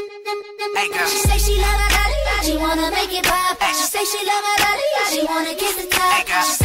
Hey girl. She say she love my body, she wanna make it pop. She say she love my body, she wanna kiss the top. Hey girl.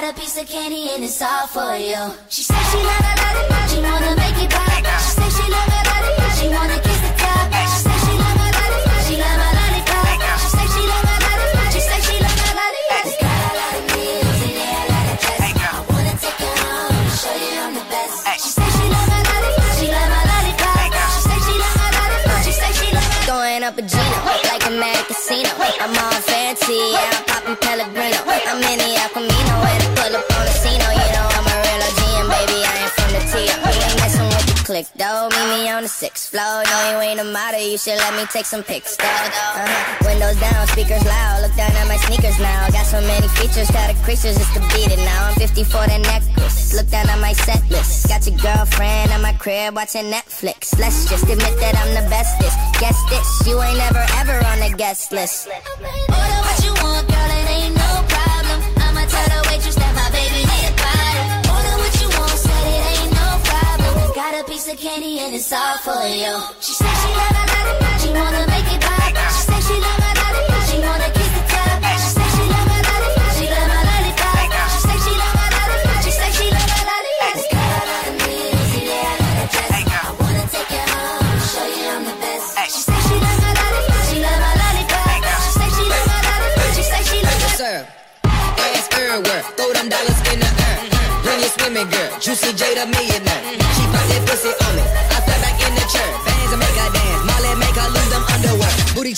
Got a piece of candy and it's all for you. She said she love my body, she wanna make it pop. She said she love my body, she wanna kiss the top. She said she love my body, she love my lollipop. She said she love my body, she said she love my body. Got a lot of meals and a lot of dress. I wanna take you home, show you I'm the best. She said she love my body, she love my lollipop. She said she love my body, she said she love my Throwing up a Gino, like a mad casino. I'm all fancy, yeah, I'm popping Pellegrino. I'm in the El click, though. Meet me on the sixth floor. No, you ain't a model, you should let me take some pics, though. Uh-huh. Windows down, speakers loud. Look down at my sneakers now. Got so many features, got a creatures just to beat it now. I'm 50 for the necklace. Look down at my set list. Got your girlfriend at my crib watching Netflix. Let's just admit that I'm the bestest. Guess this, you ain't ever ever on the guest list. Order piece and it's all for you. She said she love my body, she wanna make it pop. She said she love my body, she wanna kiss the top. She said she love my body, she love my lollipop. She said she love my body, she said she love my lollipop. Got a lot of meals and yeah, a lot of dress. I wanna take you home, show you I'm the best. She said she love my body, she love my lollipop. She said she love my body, she said she love my sir. Ass everywhere, throw them dollars in the air. Bring your swimming girl, Juicy J the millionaire. She pop that pussy on me,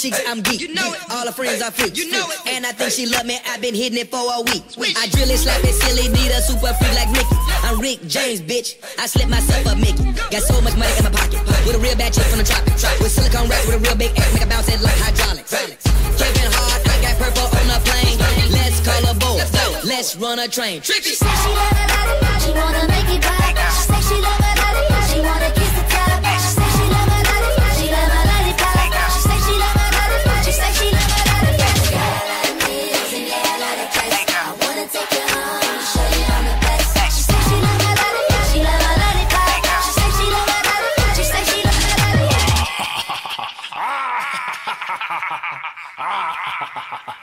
cheeks, I'm geek. You know it. All her friends are freaks. You know it. And I think she love me, I've been hitting it for a week. I drill it, slap it, silly, need a super freak like Mickey. I'm Rick James, bitch. I slip myself up, Mickey. Got so much money in my pocket. With a real bad chick from the tropics. With silicone racks with a real big ass, make a bounce it like hydraulics. Kevin Hart, I got purple on the plane. Let's call a boat. Let's run a train. She said she love my body, she wanna make it pop. She said she love my body, she wanna アハハハハ!